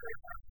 very much.